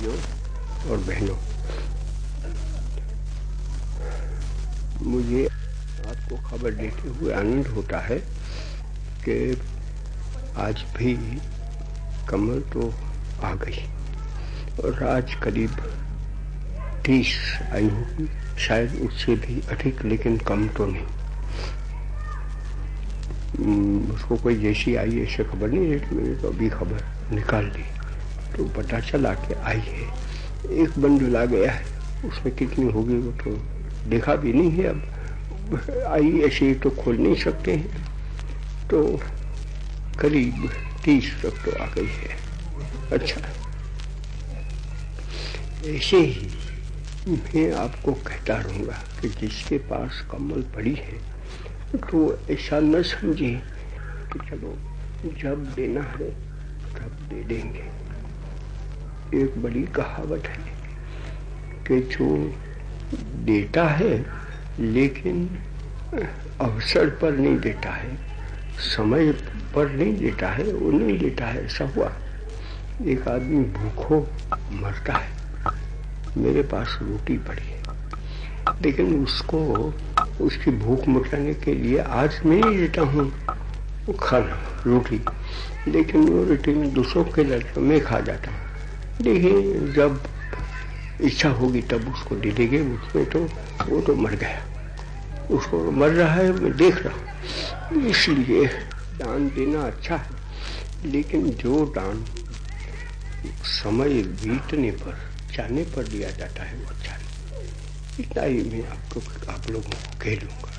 भाइयों और बहनों मुझे आपको खबर देते हुए आनंद होता है कि आज भी कमल तो आ गई और आज करीब तीस आई होगी। शायद उससे भी अधिक लेकिन कम तो नहीं। हम्म, उसको कोई जैसी आई ऐसे खबर नहीं देती मैंने तो अभी खबर निकाल ली। तो पता चला कि आई है। एक बंडल आ गया है। उसमें कितनी होगी वो तो देखा भी नहीं है अब। आई ऐसे ही तो खोल नहीं सकते हैं। तो करीब तीस तक तो आ गई है। अच्छा। ऐसे ही मैं आपको कहता रहूँगा कि जिसके पास कमल पड़ी है तो ऐसा न समझे कि चलो जब देना है तब दे देंगे। एक बड़ी कहावत है कि जो देता है, लेकिन अवसर पर नहीं देता है, समय पर नहीं देता है, वो नहीं देता है, ऐसा हुआ। एक आदमी भूखो मरता है, मेरे पास रोटी पड़ी है, लेकिन उसको, उसकी भूख मिटाने के लिए आज मैं ही देता हूँ खाना, रोटी, लेकिन वो रोटी में दूसरों के लड़के मैं खा जाता हूँ। लेकिन जब इच्छा होगी तब उसको दे देंगे, उसमें तो वो तो मर गया। उसको मर रहा है, मैं देख रहा हूँ। इसलिए दान देना अच्छा है, लेकिन जो दान समय बीतने पर, जाने पर दिया जाता है, वो अच्छा नहीं इतना ही मैं आपको, आप लोगों को कह दूँगा।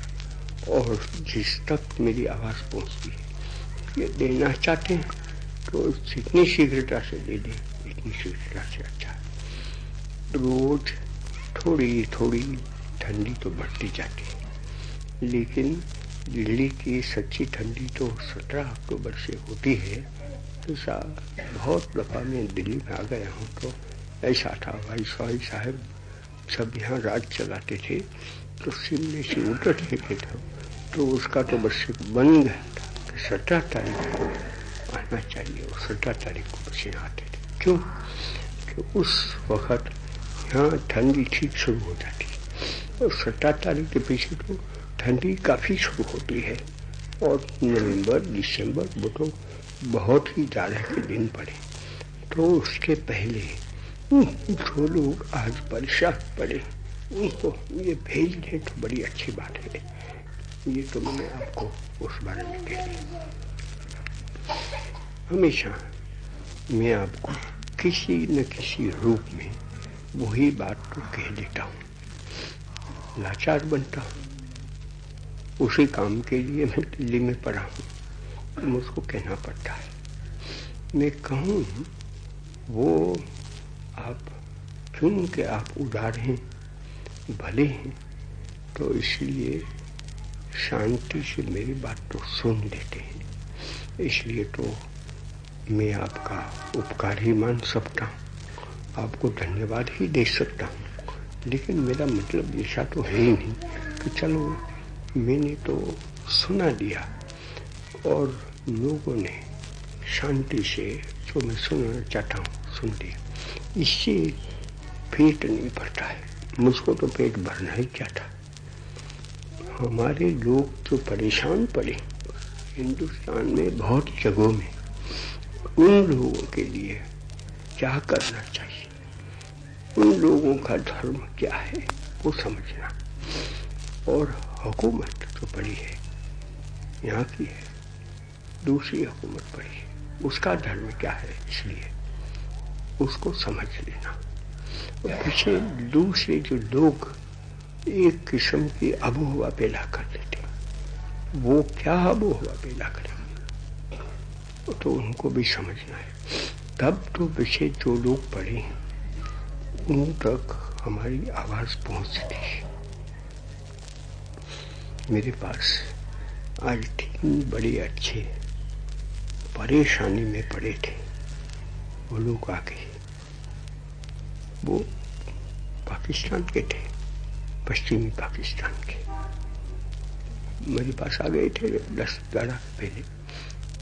और जिस तक मेरी आवाज़ पहुँचती है, ये देना चाहते हैं तो जितनी शीघ्रता से दे दें। शीघ्रता से अच्छा रोज थोड़ी थोड़ी ठंडी तो बढ़ती जाती है। लेकिन दिल्ली की सच्ची ठंडी तो सत्रह अक्टूबर से होती है ऐसा बहुत दफ़ा मैं दिल्ली में आ गया हूँ तो ऐसा था भाई सॉरी साहब सब यहाँ राज चलाते थे तो सिमले से उतरते थे तो, तो उसका तो बस बन गया था कि सत्रह तारीख को आना चाहिए और सत्रह तारीख को बस आते थे। क्यों? कि उस वक्त यहाँ ठंडी ठीक शुरू हो जाती है। और सत्रह तारीख के पीछे तो ठंडी काफ़ी शुरू होती है और नवंबर, दिसंबर, वो तो बहुत ही ज़्यादा के दिन पड़े। तो उसके पहले जो लोग आज परेशान पड़े, उनको ये भेज दें तो बड़ी अच्छी बात है। ये तो मैंने आपको उस बारे में कह दिया। हमेशा मैं आपको किसी न किसी रूप में वही बात तो कह देता हूँ। लाचार बनता हूँ। उसी काम के लिए मैं दिल्ली में पढ़ा हूँ। मुझको कहना पड़ता है। मैं कहूँ, वो आप चुन के आप उदार हैं, भले हैं तो इसलिए शांति से मेरी बात तो सुन लेते हैं। इसलिए तो मैं आपका उपकार ही मान सकता हूँ। आपको धन्यवाद ही दे सकता हूँ। लेकिन मेरा मतलब ऐसा तो है ही नहीं कि चलो, मैंने तो सुना दिया और लोगों ने शांति से जो मैं सुनना चाहता हूँ सुन दिया इससे पेट नहीं भरता है। मुझको तो पेट भरना ही था? हमारे लोग जो परेशान पड़े। हिंदुस्तान में बहुत जगहों में उन लोगों के लिए क्या करना चाहिए? उन लोगों का धर्म क्या है, वो समझना। और हुकूमत तो पड़ी है, यहाँ की है, दूसरी हुकूमत पड़ी है। उसका धर्म क्या है इसलिए उसको समझ लेना। और पीछे दूसरे जो लोग एक किस्म की आबोहवा पैदा कर देते वो क्या आबोहवा पैदा करेंगे? तो उनको भी समझना है। तब तो पीछे जो लोग हैं, उन तक हमारी आवाज़ पहुँचती है। मेरे पास आज तीन बड़े अच्छे परेशानी में पड़े थे। वो लोग आ गए। वो पाकिस्तान के थे, पश्चिमी पाकिस्तान के। मेरे पास आ गए थे दस ग्यारह पहले।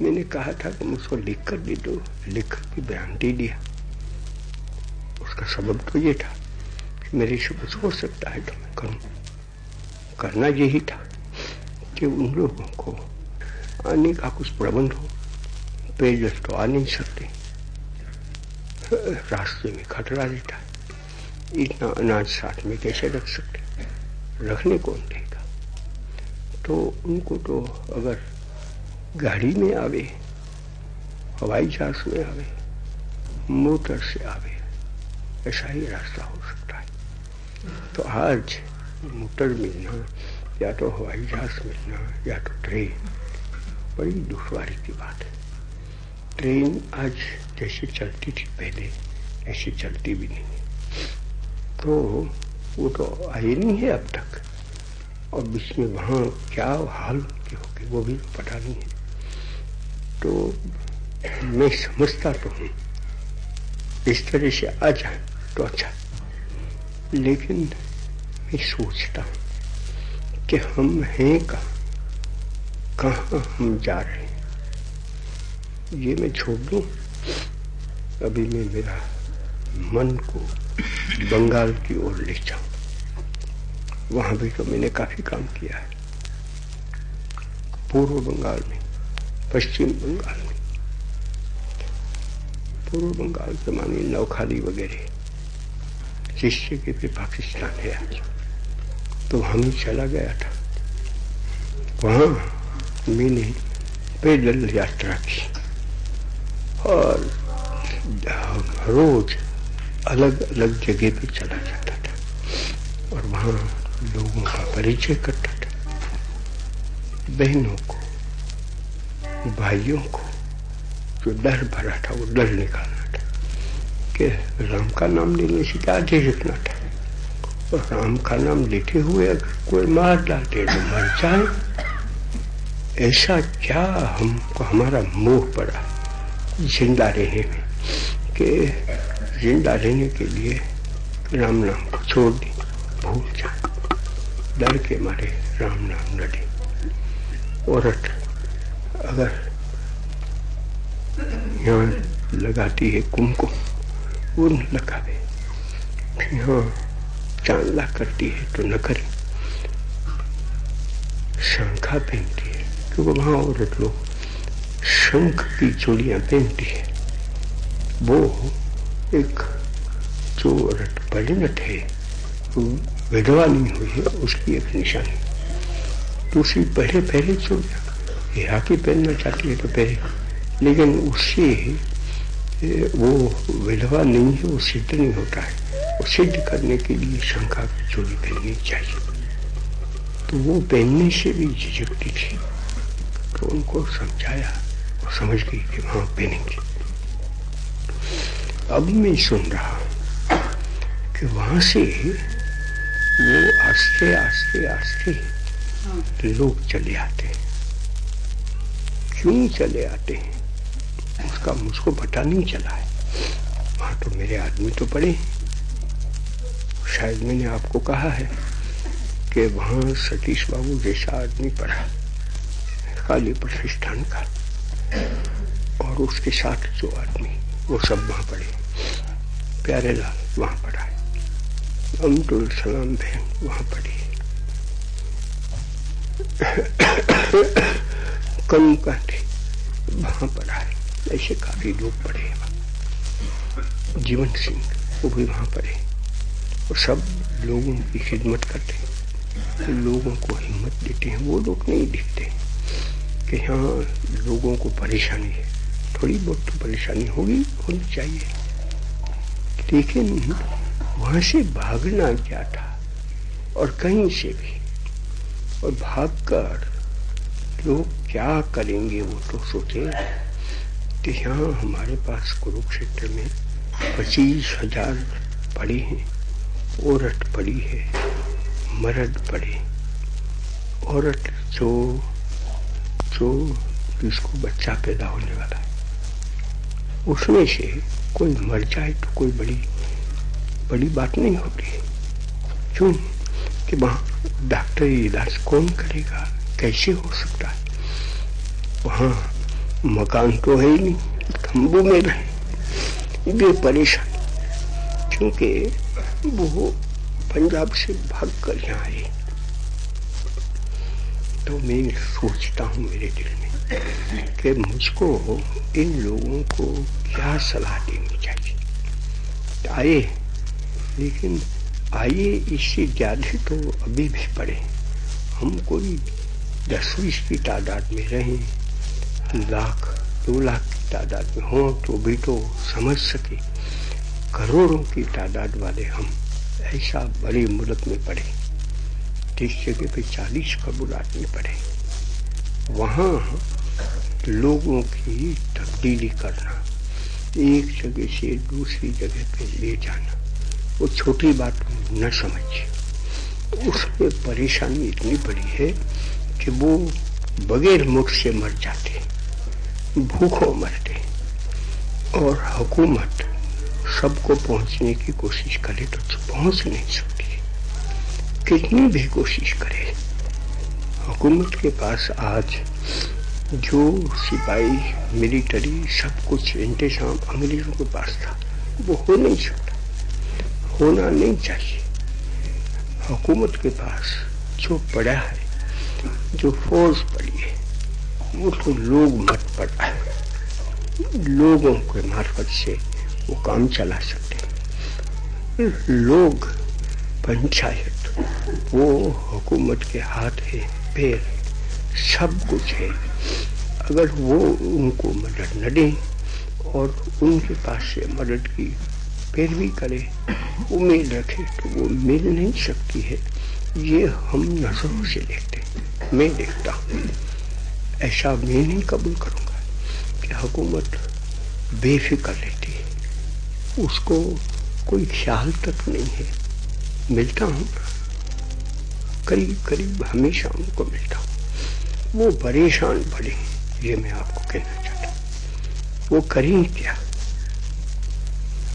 मैंने कहा था कि मुझको लिख कर दे दो लिख कर बयान दे दिया। उसका सबब तो ये था कि मेरे से कुछ हो सकता है तो मैं करूँ। करना यही था कि उन लोगों को आने का कुछ प्रबंध हो। पेयजल तो आ नहीं सकते। रास्ते में खतरा रहता है। इतना अनाज साथ में कैसे रख सकते? रखने कौन देगा? तो उनको तो अगर गाड़ी में आवे, हवाई जहाज़ में आवे, मोटर से आवे, ऐसा ही रास्ता हो सकता है। तो आज मोटर मिलना, या तो हवाई जहाज़ मिलना, या तो ट्रेन, बड़ी दुश्वारी की बात है। ट्रेन आज जैसे चलती थी पहले, ऐसी चलती भी नहीं तो वो तो आई नहीं है अब तक। और बीच में वहाँ क्या हाल होगी वो भी पता नहीं है। तो मैं समझता तो हूँ। इस तरह से आ जाए तो अच्छा। लेकिन मैं सोचता हूँ कि हम हैं कहाँ? कहाँ हम जा रहे हैं? ये मैं छोड़ दूँ? अभी मैं मेरा मन को बंगाल की ओर ले जाऊँ। वहाँ भी तो मैंने काफ़ी काम किया है। पूर्व बंगाल में पश्चिम बंगाल में। पूर्व बंगाल के मानी नौखाली वगैरह जिससे कि फिर पाकिस्तान है आज। तो हम चला गया था। वहाँ मैंने पैदल यात्रा की। और रोज अलग अलग जगह पे चला जाता था। और वहाँ लोगों का परिचय करता था। बहनों को भाइयों को जो डर भरा था, वो डर निकालना था कि राम का नाम लेने से क्या झिझकना था। और राम का नाम लेते हुए अगर कोई मार डालते तो मर जाए। ऐसा क्या हमको, हमारा मोह पड़ा ज़िंदा रहने में कि ज़िंदा रहने के लिए राम नाम को छोड़ दी, भूल जा डर के मारे राम नाम न ली। औरत अगर यहाँ लगाती है कुमकुम वो न लगावे। यहाँ चांदला करती है तो न करे शंखा पहनती है, क्योंकि वहाँ औरत लोग शंख की चूड़ियाँ पहनती है। वो एक जो औरत परिणत है विधवा नहीं हुई है, उसकी एक निशानी। दूसरी पहले पहले जो हाकी पहनना चाहती है तो पहले लेकिन उससे वो विधवा नहीं है वो सिद्ध नहीं होता है। वो सिद्ध करने के लिए शंखा की चोरी पहननी चाहिए। तो वो पहनने से भी झिझकती थी। तो उनको समझाया और समझ गई कि वहाँ पहनेंगे। अब मैं सुन रहा कि वहाँ से वो आस्ते आस्ते आस्ते लोग चले आते हैं। क्यों चले आते हैं? उसका मुझको पता नहीं चला है। वहाँ तो मेरे आदमी तो पड़े शायद मैंने आपको कहा है कि वहाँ सतीश बाबू जैसा आदमी पड़ा काली प्रतिष्ठान का। और उसके साथ जो आदमी, वो सब वहाँ पड़े प्यारे लाल, वहाँ पढ़ा है। अमतुल सलाम बहन, वहाँ पढ़ी कम कांटे वहाँ पढ़ा है। ऐसे काफ़ी लोग पड़े हैं जीवन सिंह, वो भी वहाँ पड़े। और सब लोगों की खिदमत करते हैं। तो लोगों को हिम्मत देते हैं। वो लोग नहीं दिखते कि हाँ लोगों को परेशानी है। थोड़ी बहुत तो परेशानी होगी, होनी चाहिए। लेकिन वहाँ से भागना क्या था? और कहीं से भी। और भागकर लोग क्या करेंगे, वो तो सोचे। कि यहाँ हमारे पास कुरुक्षेत्र में पच्चीस हज़ार पड़े हैं। औरत पड़ी है, मर्द पड़े। औरत जो जो जिसको बच्चा पैदा होने वाला है, उसमें से कोई मर जाए तो कोई बड़ी बड़ी बात नहीं होती। क्यों? कि वहाँ डॉक्टरी इलाज कौन करेगा? कैसे हो सकता है? वहाँ मकान तो है ही नहीं तंबू में रहे। ये परेशान, क्योंकि वो पंजाब से भाग कर यहाँ आए। तो मैं सोचता हूँ मेरे दिल में कि मुझको इन लोगों को क्या सलाह देनी चाहिए? आए, लेकिन आइए इससे ज़्यादा तो अभी भी पड़े। हम कोई दस बीस की तादाद में रहें, लाख, दो लाख की तादाद में हों तो भी तो समझ सके। करोड़ों की तादाद वाले हम ऐसा बड़े मुल्क में पढ़े जिस जगह पे चालीस करोड़ आदमी पड़े वहाँ लोगों की तब्दीली करना, एक जगह से दूसरी जगह पे ले जाना, वो छोटी बात न समझिए। उसमें परेशानी इतनी बड़ी है कि वो बगैर मुख से मर जाते, भूखों मरते और हुकूमत सबको पहुँचने की कोशिश करे तो पहुँच नहीं सकती। कितनी भी कोशिश करे, हुकूमत के पास आज जो सिपाही, मिलिट्री सब कुछ इंतज़ाम अंग्रेज़ों के पास था, वो हो नहीं सकता, होना नहीं चाहिए। हुकूमत के पास जो पड़ा है जो फौज पड़ी है, वो तो लोग मत पड़ा है लोगों के मार्फत से वो काम चला सकते हैं। लोग पंचायत, वो हुकूमत के हाथ है, पैर सब कुछ है। अगर वो उनको मदद न दें और उनके पास से मदद की पैरवी करें, उम्मीद रखें तो वो मिल नहीं सकती है। ये हम नज़रों से देखते मैं देखता हूँ। ऐसा मैं नहीं कबूल करूँगा कि हुकूमत बेफिक्र रहती है। उसको कोई ख्याल तक नहीं है। मिलता हूँ। करीब करीब हमेशा उनको मिलता हूँ। वो परेशान पड़े ये मैं आपको कहना चाहता हूँ। वो करें क्या?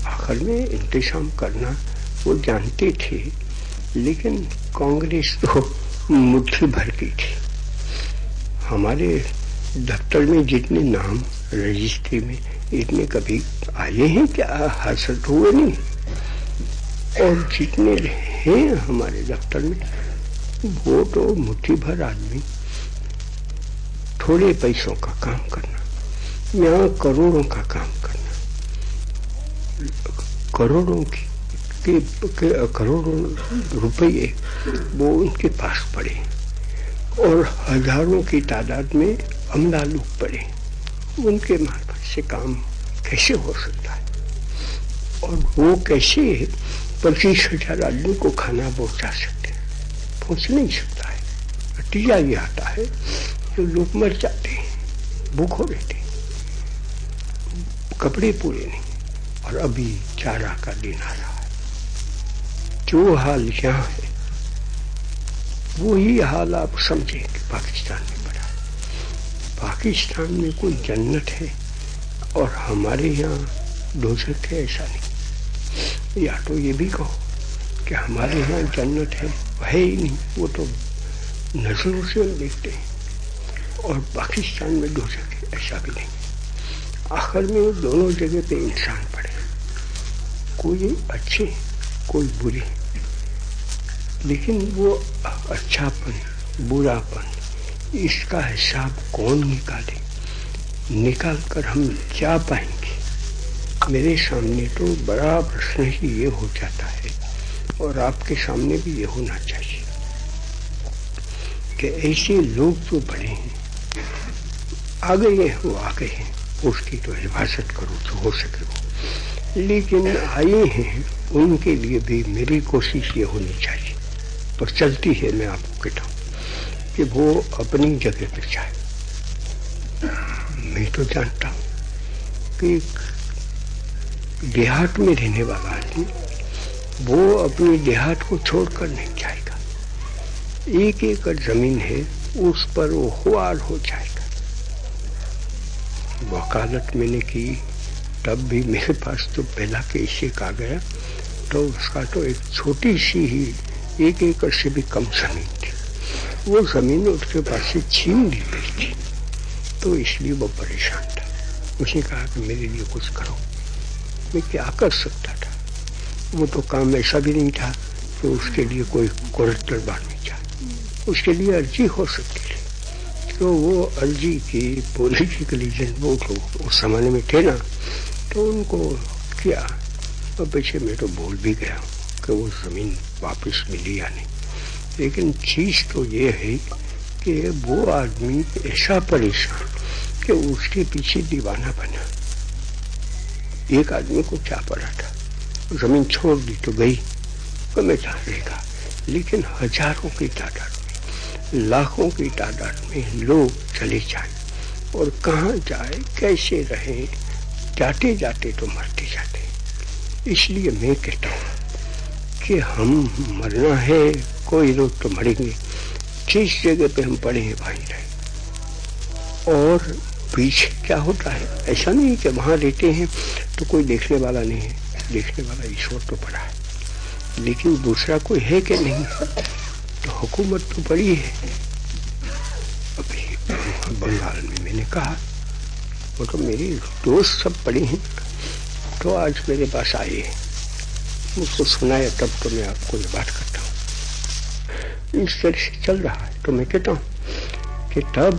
आखिर में इंतज़ाम करना, वो जानते थे लेकिन कांग्रेस तो मुट्ठी भर की थी। हमारे दफ्तर में जितने नाम रजिस्ट्री में इतने कभी आए हैं क्या? हासिल हुए नहीं? और जितने हैं हमारे दफ्तर में, वो तो मुट्ठी भर आदमी। थोड़े पैसों का काम करना, यहाँ करोड़ों का काम करना। करोड़ों की के, के करोड़ों रुपये वो उनके पास पड़े और हज़ारों की तादाद में अमला लोग पड़े। उनके मार्फत से काम कैसे हो सकता है? और वो कैसे पच्चीस हज़ार आदमी को खाना पहुँचा सकते हैं? पहुँच नहीं सकता है। नतीजा ये आता है कि लोग मर जाते हैं भूख हो रहते कपड़े पूरे नहीं। और अभी चारा का दिन आ रहा जो हाल यहाँ है, वही हाल आप समझे कि पाकिस्तान में है। पाकिस्तान में कोई जन्नत है और हमारे यहाँ दोजक है, ऐसा नहीं। या तो ये भी कहो कि हमारे यहाँ जन्नत है है ही नहीं, वो तो नज़रों से हम देखते हैं। और पाकिस्तान में दो है, ऐसा भी नहीं। आखिर में दोनों जगह पे इंसान पड़े कोई अच्छे कोई बुरी। लेकिन वो अच्छापन, बुरापन, इसका हिसाब कौन निकाले? निकाल कर हम क्या पाएँगे? मेरे सामने तो बड़ा प्रश्न ही ये हो जाता है, और आपके सामने भी ये होना चाहिए कि ऐसे लोग जो बड़े हैं। आ गए हैं वो आ गए हैं। उसकी तो हिफाजत करो जो हो सके वो। लेकिन आए हैं उनके लिए भी मेरी कोशिश ये होनी चाहिए। पर चलती है, मैं आपको कहता हूँ कि वो अपनी जगह पर जाए। मैं तो जानता हूँ कि देहात में रहने वाला आदमी वो अपने देहात को छोड़कर नहीं जाएगा। एक एकड़ ज़मीन है, उस पर वो खुआर हो जाएगा। वकालत मैंने की तब भी मेरे पास तो पहला केस एक आ गया तो उसका तो एक छोटी सी ही एक एकड़ से भी कम ज़मीन थी। वो ज़मीन उसके पास से छीन ली गई थी तो इसलिए वो परेशान था। उसने कहा कि मेरे लिए कुछ करो, मैं क्या कर सकता था? वो तो काम ऐसा भी नहीं था कि उसके लिए कोई कोरटल बांधनी चाहिए उसके लिए अर्जी हो सकती थी। तो वो अर्जी की पॉलिटिकली जिन वो उस जमाने में थे ना तो उनको किया। और पीछे मैं तो बोल भी गया कि वो ज़मीन वापस मिली या नहीं। लेकिन चीज़ तो ये है कि वो आदमी ऐसा परेशान कि उसके पीछे दीवाना बना। एक आदमी को क्या पड़ा था? ज़मीन छोड़ दी तो गई तो मैं रहेगा लेकिन हज़ारों की तादाद में, लाखों की तादाद में लोग चले जाए। और कहाँ जाए, कैसे रहे? जाते जाते तो मरते जाते। इसलिए मैं कहता हूँ कि हम मरना है, कोई लोग तो मरेंगे। जिस जगह पे हम पड़े हैं, वहीं रहे। और पीछे क्या होता है? ऐसा नहीं कि वहाँ रहते हैं तो कोई देखने वाला नहीं है। देखने वाला ईश्वर तो पड़ा है। लेकिन दूसरा कोई है कि नहीं? तो हुकूमत तो बड़ी है। अभी बंगाल में मैंने कहा वो तो मेरे दोस्त सब पड़े हैं तो आज मेरे पास आए। हैं मुझको सुनाया, तब तो मैं आपको ये बात करता हूँ। इस तरह से चल रहा है तो मैं कहता हूँ कि तब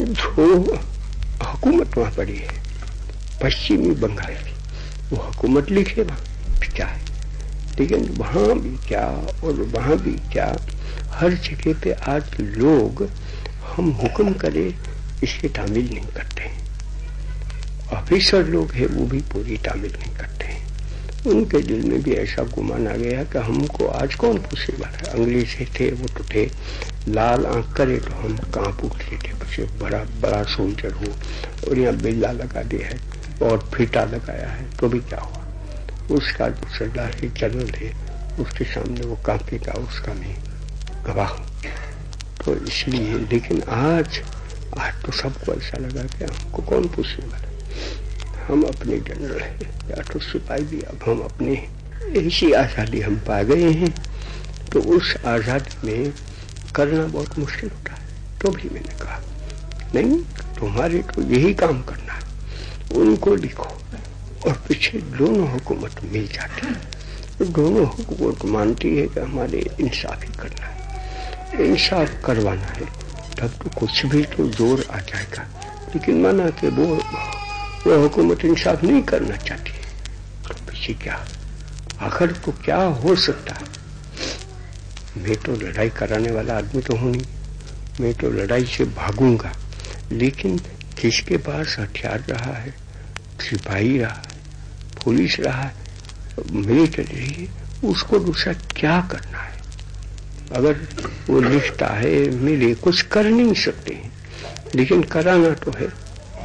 जो हुकूमत वहाँ पड़ी है। पश्चिमी बंगाल की, वो हुकूमत लिखे वहाँ, क्या है? लेकिन वहाँ भी क्या और वहाँ भी क्या, हर जगह पे आज लोग हम हुक्म करें, इसकी तामील नहीं करते ऑफिसर लोग हैं, वो भी पूरी तामील नहीं करते हैं। उनके दिल में भी ऐसा गुमान आ गया कि हमको आज कौन पूछे पूछेगा? अंग्रेज़ से थे, वो तो थे। लाल आँख करे तो हम कहाँ पूछते थे, पीछे बड़ा बड़ा सोल्जर हो, और यहाँ बिल्ला लगा दिया है, और फीटा लगाया है तो भी क्या हुआ? उसका जो सरदार है जनरल है उसके सामने वो कांपेगा उसका मैं गवाह तो इसलिए, लेकिन आज आज तो सबको ऐसा लगा कि हमको कौन पूछने वाला हम अपने जनरल हैं। तो सिपाही भी अब हम अपने ऐसी आज़ादी हम पा गए हैं तो उस आज़ादी में करना बहुत मुश्किल होता है। तो भी मैंने कहा, नहीं, तुम्हारे तो यही काम करना है। उनको लिखो और पीछे दोनों हुकूमत मिल जाती है। तो दोनों हुकूमत मानती है कि हमारे इंसाफ ही करना है। इंसाफ करवाना है, तब तो कुछ भी तो ज़ोर आ जाएगा। लेकिन माना कि वो वो हुकूमत इंसाफ नहीं करना चाहती। पीछे क्या? आखिर तो क्या हो सकता? है मैं तो लड़ाई कराने वाला आदमी तो हूँ नहीं। मैं तो लड़ाई से भागूँगा। लेकिन किसके पास हथियार रहा है? सिपाही रहा है? पुलिस रहा है? मिलिट्री है उसको दूसरा क्या करना है? अगर वो लिखता है मिले कुछ कर नहीं सकते। लेकिन कराना तो है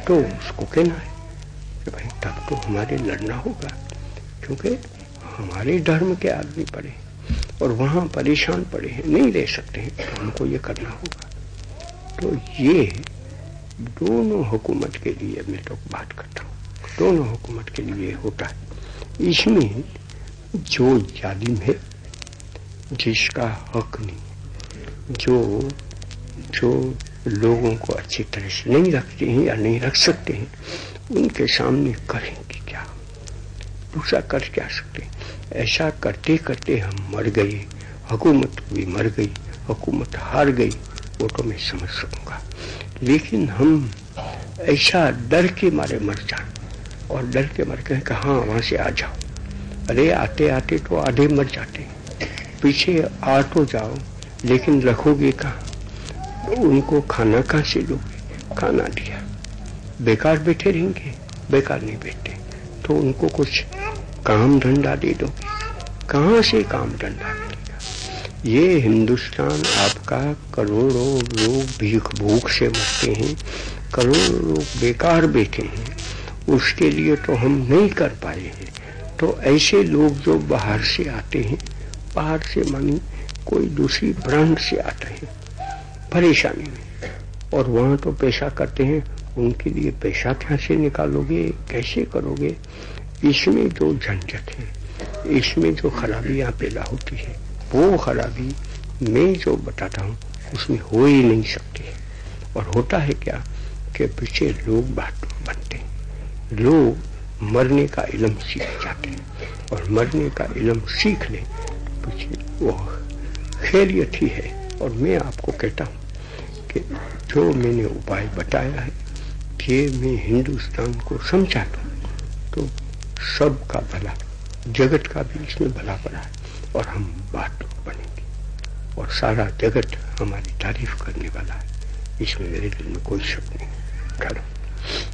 तो उसको कहना है। कि भाई तब तो हमारे लड़ना होगा, क्योंकि हमारे धर्म के आदमी पड़े और वहाँ परेशान पड़े हैं, नहीं रह सकते हैं तो हमको ये करना होगा। तो ये दोनों हुकूमत के लिए मैं तो बात करता हूँ। दोनों हुकूमत के लिए होता है। इसमें जो जालिम है, जिसका हक नहीं, जो जो लोगों को अच्छी तरह से नहीं रखते हैं या नहीं रख सकते हैं, उनके सामने करेंगे क्या? दूसरा कर क्या सकते हैं? ऐसा करते करते हम मर गए, हुकूमत भी मर गई, हुकूमत हार गई वो तो मैं समझ सकूँगा। लेकिन हम ऐसा डर के मारे मर जाए, और डर के मर गए कि हाँ वहाँ से आ जाओ। अरे, आते आते तो आधे मर जाते पीछे आ तो जाओ, लेकिन रखोगे कहा? उनको खाना कहाँ से लोगे? खाना दिया। बेकार बैठे रहेंगे, बेकार नहीं बैठे। तो उनको कुछ काम धंधा दे दो। कहाँ से काम धंधा मिलेगा? ये हिंदुस्तान आपका करोड़ों लोग भीख भूख से मरते हैं, करोड़ों लोग बेकार बैठे हैं। उसके लिए तो हम नहीं कर पाए हैं। तो ऐसे लोग जो बाहर से आते हैं, बाहर से मानी कोई दूसरी ब्रांड से आते हैं परेशानी में और वहाँ तो पेशा करते हैं, उनके लिए पैसा क्या से निकालोगे, कैसे करोगे? इसमें जो झंझट है, इसमें जो खराबियाँ पैदा होती है, वो खराबी मैं जो बताता हूँ, उसमें हो ही नहीं सकती है। और होता है क्या कि पीछे लोग बात बनते हैं। लोग मरने का इलम सीख जाते हैं। और मरने का इलम सीख ले तो वो खैरियत ही है। और मैं आपको कहता हूँ कि जो मैंने उपाय बताया है कि मैं हिंदुस्तान को समझा दूँ तो सब का भला, जगत का भी इसमें भला पड़ा है और हम बात बनेंगे। और सारा जगत हमारी तारीफ़ करने वाला है। इसमें मेरे दिल में कोई शक नहीं। करो